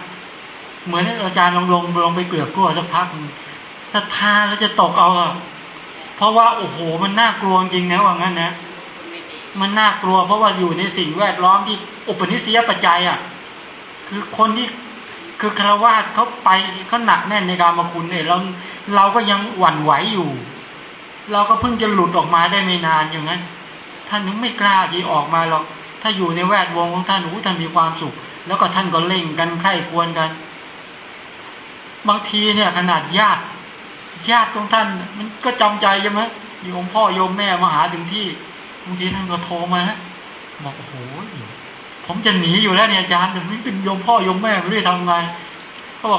เหมือนอาจารย์ลองลงลงไปเกลือกกลัวสักพักศรัทธาแล้วจะตกเอาเพราะว่าโอ้โหมันน่ากลัวจริงนะว่างั้นนะมันน่ากลัวเพราะว่าอยู่ในสิ่งแวดล้อมที่อุปนิสัยปัจจัยอะ คือคนที่คือคารวาสเขาไปเขาหนักแน่นในการมาคุณเนี่ยเราเราก็ยังหวั่นไหวอยู่ เราก็เพิ่งจะหลุดออกมาได้ไม่นานอย่างนั้นท่านนึงไม่กล้าที่ออกมาหรอก ถ้าอยู่ในแวดวงของท่านอู้ท่านมีความสุข แล้วก็ท่านก็เล่งกันใคร่ควรกัน บางทีเนี่ยขนาดญาติญาติของท่าน มันก็จำใจใช่ไหมโยมพ่อโยมแม่มาหาถึงที่บางทีท่านก็โทรมานะบอกโอ้โหผมจะหนีอยู่แล้วเนี่ยอาจารย์แต่ไม่เป็นโยมพ่อโยมแม่ไม่รู้จะทำไง